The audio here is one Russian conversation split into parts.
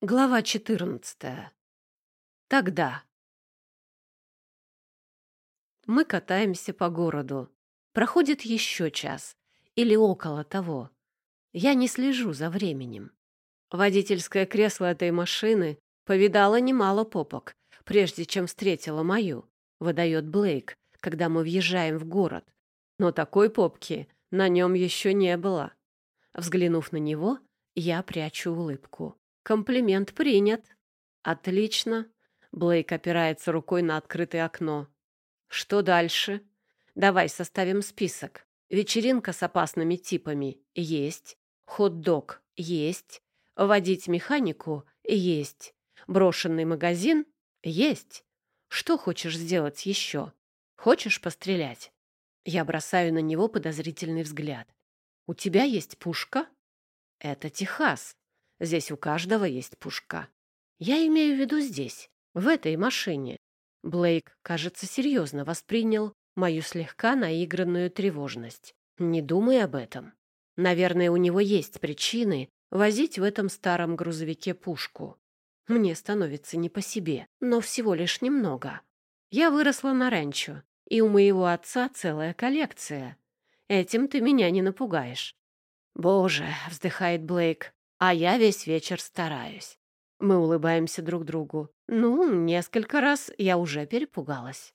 Глава 14. Тогда. Мы катаемся по городу. Проходит еще час или около того. Я не слежу за временем. Водительское кресло этой машины повидало немало попок, прежде чем встретила мою, выдает Блейк, когда мы въезжаем в город. Но такой попки на нем еще не было. Взглянув на него, я прячу улыбку. Комплимент принят. Отлично. Блейк опирается рукой на открытое окно. Что дальше? Давай составим список. Вечеринка с опасными типами есть. Хот-дог есть. Водить механику есть. Брошенный магазин есть. Что хочешь сделать еще? Хочешь пострелять? Я бросаю на него подозрительный взгляд. У тебя есть пушка? Это Техас. Здесь у каждого есть пушка. Я имею в виду здесь, в этой машине. Блейк, кажется, серьезно воспринял мою слегка наигранную тревожность. Не думай об этом. Наверное, у него есть причины возить в этом старом грузовике пушку. Мне становится не по себе, но всего лишь немного. Я выросла на ранчо, и у моего отца целая коллекция. Этим ты меня не напугаешь. «Боже!» — вздыхает Блейк а я весь вечер стараюсь. Мы улыбаемся друг другу. Ну, несколько раз я уже перепугалась.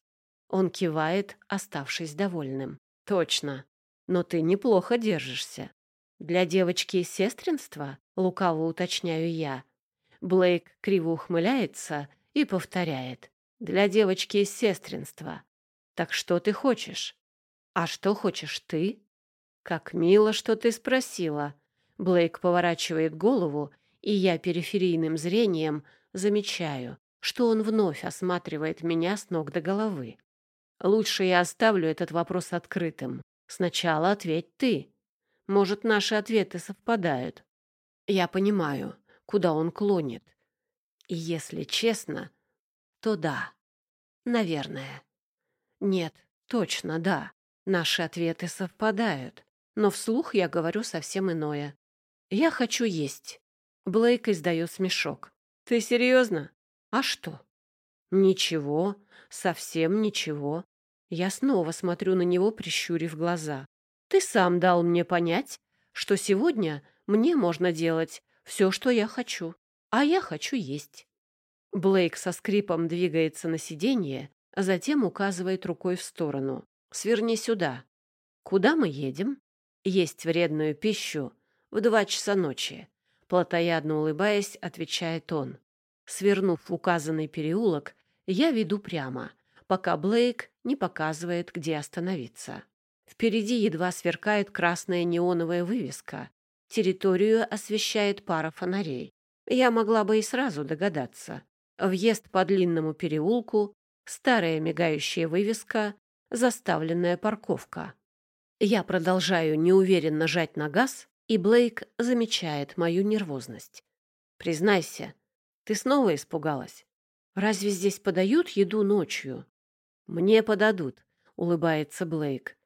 Он кивает, оставшись довольным. Точно. Но ты неплохо держишься. Для девочки из сестринства, лукаво уточняю я. Блейк криво ухмыляется и повторяет. Для девочки из сестринства. Так что ты хочешь? А что хочешь ты? Как мило, что ты спросила, Блейк поворачивает голову, и я периферийным зрением замечаю, что он вновь осматривает меня с ног до головы. Лучше я оставлю этот вопрос открытым. Сначала ответь ты. Может, наши ответы совпадают. Я понимаю, куда он клонит. И если честно, то да. Наверное. Нет, точно да. Наши ответы совпадают. Но вслух я говорю совсем иное. «Я хочу есть». Блейк издает смешок. «Ты серьезно? А что?» «Ничего, совсем ничего». Я снова смотрю на него, прищурив глаза. «Ты сам дал мне понять, что сегодня мне можно делать все, что я хочу, а я хочу есть». Блейк со скрипом двигается на сиденье, а затем указывает рукой в сторону. «Сверни сюда». «Куда мы едем?» «Есть вредную пищу в два часа ночи. Платоядно улыбаясь, отвечает он. Свернув в указанный переулок, я веду прямо, пока Блейк не показывает, где остановиться. Впереди едва сверкает красная неоновая вывеска. Территорию освещает пара фонарей. Я могла бы и сразу догадаться. Въезд по длинному переулку, старая мигающая вывеска, заставленная парковка. Я продолжаю неуверенно жать на газ, и Блейк замечает мою нервозность. «Признайся, ты снова испугалась? Разве здесь подают еду ночью?» «Мне подадут», — улыбается Блейк.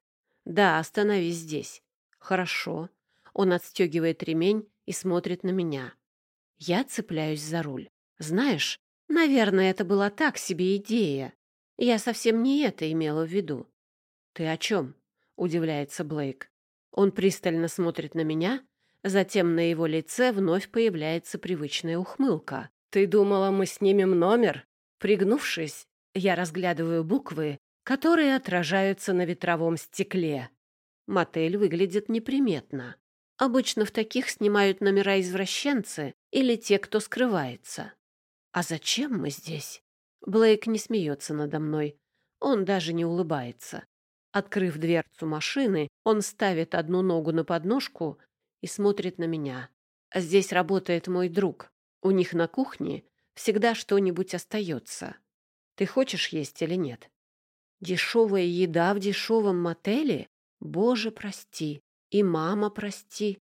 «Да, остановись здесь». «Хорошо». Он отстегивает ремень и смотрит на меня. Я цепляюсь за руль. «Знаешь, наверное, это была так себе идея. Я совсем не это имела в виду». «Ты о чем?» — удивляется Блейк. Он пристально смотрит на меня, затем на его лице вновь появляется привычная ухмылка. «Ты думала, мы снимем номер?» Пригнувшись, я разглядываю буквы, которые отражаются на ветровом стекле. Мотель выглядит неприметно. Обычно в таких снимают номера извращенцы или те, кто скрывается. А зачем мы здесь? Блейк не смеется надо мной. Он даже не улыбается. Открыв дверцу машины, он ставит одну ногу на подножку и смотрит на меня. Здесь работает мой друг. У них на кухне всегда что-нибудь остается. Ты хочешь есть или нет? Дешевая еда в дешевом мотеле? Боже, прости. И мама, прости.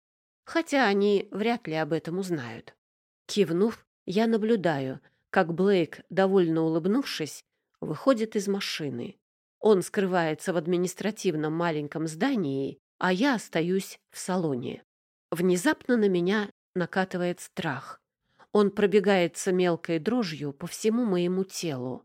Хотя они вряд ли об этом узнают. Кивнув, я наблюдаю, как Блейк, довольно улыбнувшись, выходит из машины. Он скрывается в административном маленьком здании, а я остаюсь в салоне. Внезапно на меня накатывает страх. Он пробегается мелкой дрожью по всему моему телу.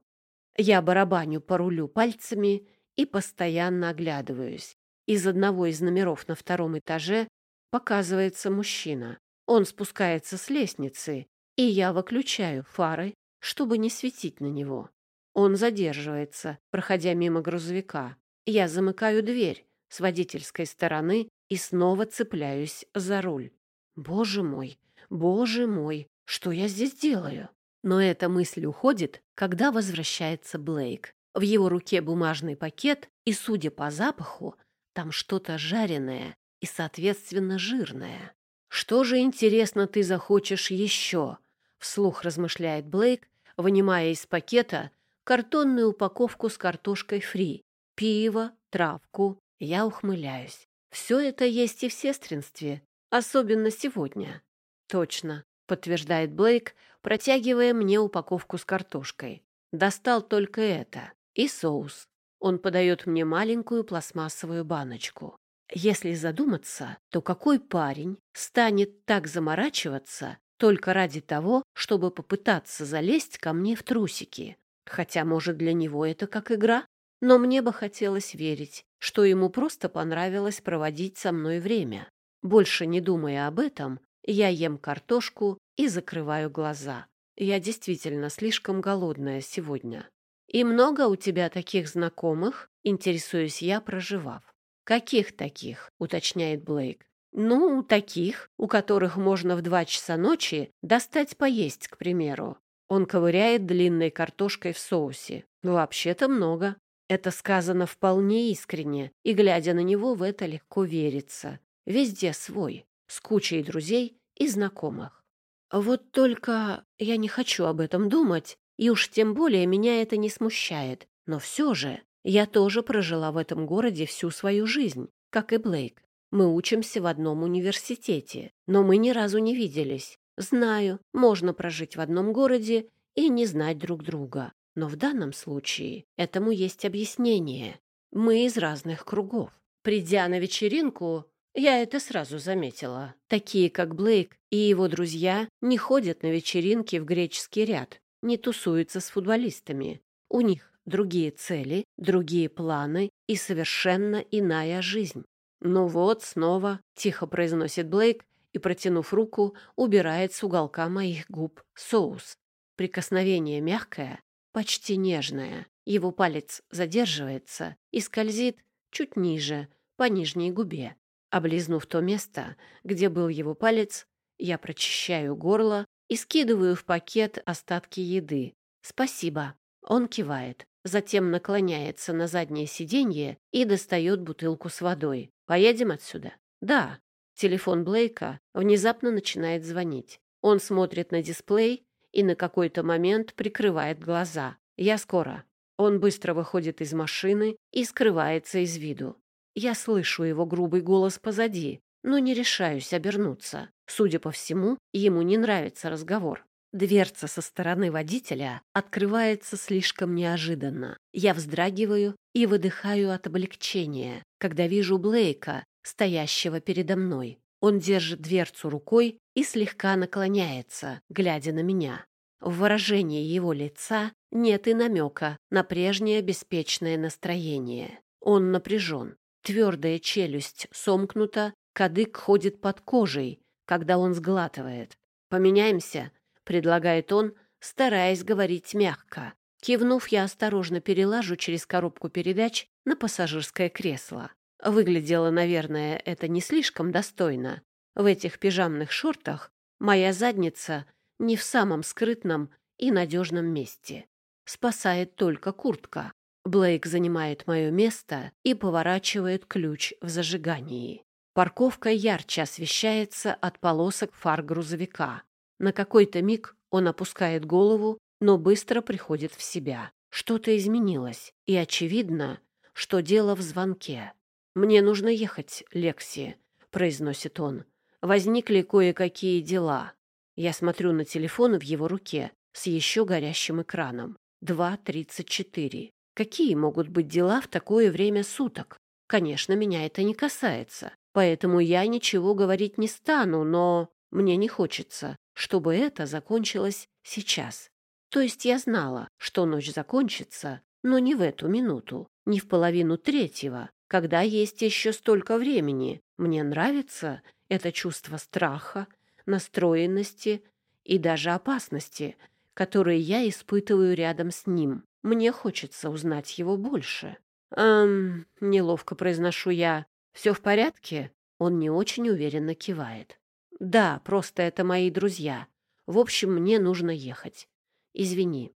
Я барабаню по рулю пальцами и постоянно оглядываюсь. Из одного из номеров на втором этаже показывается мужчина. Он спускается с лестницы, и я выключаю фары, чтобы не светить на него. Он задерживается, проходя мимо грузовика. Я замыкаю дверь с водительской стороны и снова цепляюсь за руль. Боже мой, боже мой, что я здесь делаю? Но эта мысль уходит, когда возвращается Блейк. В его руке бумажный пакет, и, судя по запаху, там что-то жареное и, соответственно, жирное. «Что же, интересно, ты захочешь еще?» — вслух размышляет Блейк, вынимая из пакета картонную упаковку с картошкой фри, пиво, травку. Я ухмыляюсь. Все это есть и в сестринстве, особенно сегодня. Точно, подтверждает Блейк, протягивая мне упаковку с картошкой. Достал только это. И соус. Он подает мне маленькую пластмассовую баночку. Если задуматься, то какой парень станет так заморачиваться только ради того, чтобы попытаться залезть ко мне в трусики? Хотя, может, для него это как игра? Но мне бы хотелось верить, что ему просто понравилось проводить со мной время. Больше не думая об этом, я ем картошку и закрываю глаза. Я действительно слишком голодная сегодня. И много у тебя таких знакомых, интересуюсь я, проживав. Каких таких? уточняет Блейк. Ну, таких, у которых можно в два часа ночи достать поесть, к примеру. Он ковыряет длинной картошкой в соусе. Вообще-то много. Это сказано вполне искренне, и, глядя на него, в это легко верится. Везде свой, с кучей друзей и знакомых. Вот только я не хочу об этом думать, и уж тем более меня это не смущает. Но все же я тоже прожила в этом городе всю свою жизнь, как и Блейк. Мы учимся в одном университете, но мы ни разу не виделись. Знаю, можно прожить в одном городе и не знать друг друга. Но в данном случае этому есть объяснение. Мы из разных кругов. Придя на вечеринку, я это сразу заметила. Такие, как Блейк и его друзья, не ходят на вечеринки в греческий ряд, не тусуются с футболистами. У них другие цели, другие планы и совершенно иная жизнь. «Ну вот, снова», — тихо произносит Блейк и, протянув руку, убирает с уголка моих губ соус. Прикосновение мягкое, почти нежное. Его палец задерживается и скользит чуть ниже, по нижней губе. Облизнув то место, где был его палец, я прочищаю горло и скидываю в пакет остатки еды. «Спасибо». Он кивает, затем наклоняется на заднее сиденье и достает бутылку с водой. «Поедем отсюда?» «Да». Телефон Блейка внезапно начинает звонить. Он смотрит на дисплей и на какой-то момент прикрывает глаза. «Я скоро». Он быстро выходит из машины и скрывается из виду. Я слышу его грубый голос позади, но не решаюсь обернуться. Судя по всему, ему не нравится разговор. Дверца со стороны водителя открывается слишком неожиданно. Я вздрагиваю и выдыхаю от облегчения, когда вижу Блейка, стоящего передо мной. Он держит дверцу рукой и слегка наклоняется, глядя на меня. В выражении его лица нет и намека на прежнее беспечное настроение. Он напряжен. Твердая челюсть сомкнута, кадык ходит под кожей, когда он сглатывает. «Поменяемся», — предлагает он, стараясь говорить мягко. Кивнув, я осторожно перелажу через коробку передач на пассажирское кресло. Выглядело, наверное, это не слишком достойно. В этих пижамных шортах моя задница не в самом скрытном и надежном месте. Спасает только куртка. Блейк занимает мое место и поворачивает ключ в зажигании. Парковка ярче освещается от полосок фар грузовика. На какой-то миг он опускает голову, но быстро приходит в себя. Что-то изменилось, и очевидно, что дело в звонке. «Мне нужно ехать, Лекси», — произносит он. «Возникли кое-какие дела». Я смотрю на телефон в его руке с еще горящим экраном. 2.34. Какие могут быть дела в такое время суток? Конечно, меня это не касается, поэтому я ничего говорить не стану, но мне не хочется, чтобы это закончилось сейчас. То есть я знала, что ночь закончится, но не в эту минуту, не в половину третьего, когда есть еще столько времени. Мне нравится это чувство страха, настроенности и даже опасности, которые я испытываю рядом с ним. Мне хочется узнать его больше. «Эм...» — неловко произношу я. «Все в порядке?» Он не очень уверенно кивает. «Да, просто это мои друзья. В общем, мне нужно ехать. Извини».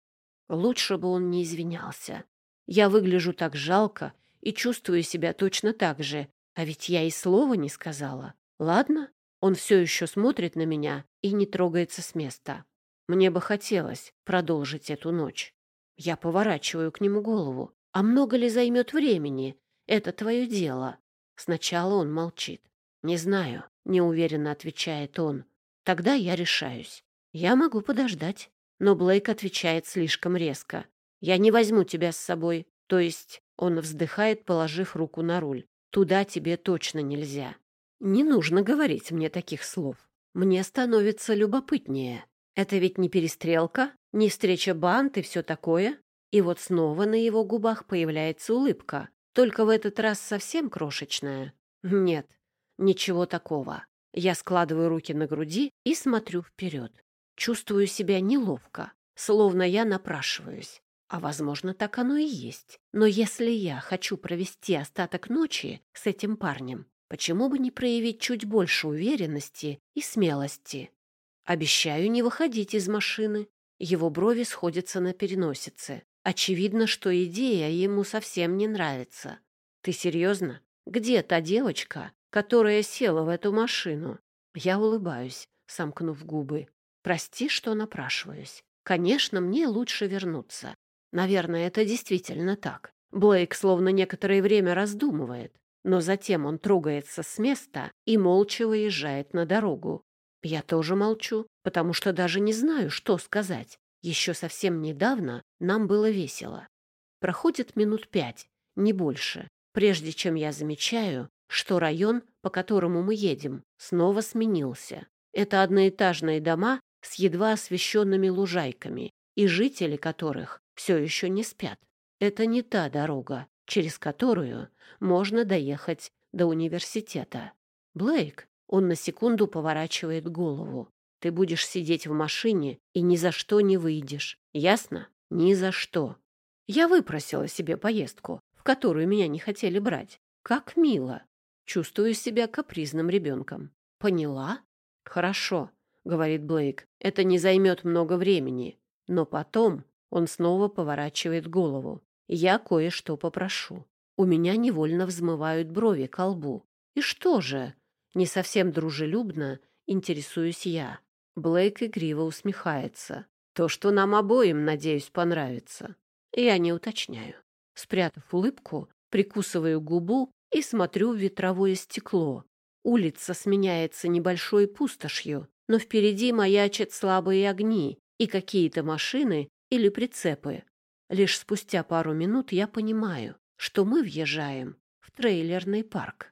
Лучше бы он не извинялся. Я выгляжу так жалко и чувствую себя точно так же, а ведь я и слова не сказала. Ладно, он все еще смотрит на меня и не трогается с места. Мне бы хотелось продолжить эту ночь. Я поворачиваю к нему голову. А много ли займет времени? Это твое дело. Сначала он молчит. Не знаю, неуверенно отвечает он. Тогда я решаюсь. Я могу подождать. Но Блейк отвечает слишком резко. Я не возьму тебя с собой. То есть он вздыхает, положив руку на руль. Туда тебе точно нельзя. Не нужно говорить мне таких слов. Мне становится любопытнее. Это ведь не перестрелка, не встреча банд и все такое. И вот снова на его губах появляется улыбка, только в этот раз совсем крошечная. Нет, ничего такого. Я складываю руки на груди и смотрю вперед. Чувствую себя неловко, словно я напрашиваюсь. А, возможно, так оно и есть. Но если я хочу провести остаток ночи с этим парнем, почему бы не проявить чуть больше уверенности и смелости? Обещаю не выходить из машины. Его брови сходятся на переносице. Очевидно, что идея ему совсем не нравится. Ты серьезно? Где та девочка, которая села в эту машину? Я улыбаюсь, сомкнув губы. Прости, что напрашиваюсь. Конечно, мне лучше вернуться. Наверное, это действительно так. Блейк словно некоторое время раздумывает, но затем он трогается с места и молча выезжает на дорогу. Я тоже молчу, потому что даже не знаю, что сказать. Еще совсем недавно нам было весело. Проходит минут пять, не больше, прежде чем я замечаю, что район, по которому мы едем, снова сменился. Это одноэтажные дома с едва освещенными лужайками, и жители которых все еще не спят. Это не та дорога, через которую можно доехать до университета. Блейк, он на секунду поворачивает голову. Ты будешь сидеть в машине и ни за что не выйдешь. Ясно? Ни за что. Я выпросила себе поездку, в которую меня не хотели брать. Как мило. Чувствую себя капризным ребенком. Поняла? Хорошо, говорит Блейк. Это не займет много времени. Но потом он снова поворачивает голову. Я кое-что попрошу. У меня невольно взмывают брови к лбу. И что же? Не совсем дружелюбно интересуюсь я. Блейк игриво усмехается. То, что нам обоим, надеюсь, понравится. Я не уточняю. Спрятав улыбку, прикусываю губу и смотрю в ветровое стекло. Улица сменяется небольшой пустошью, но впереди маячат слабые огни и какие-то машины или прицепы. Лишь спустя пару минут я понимаю, что мы въезжаем в трейлерный парк.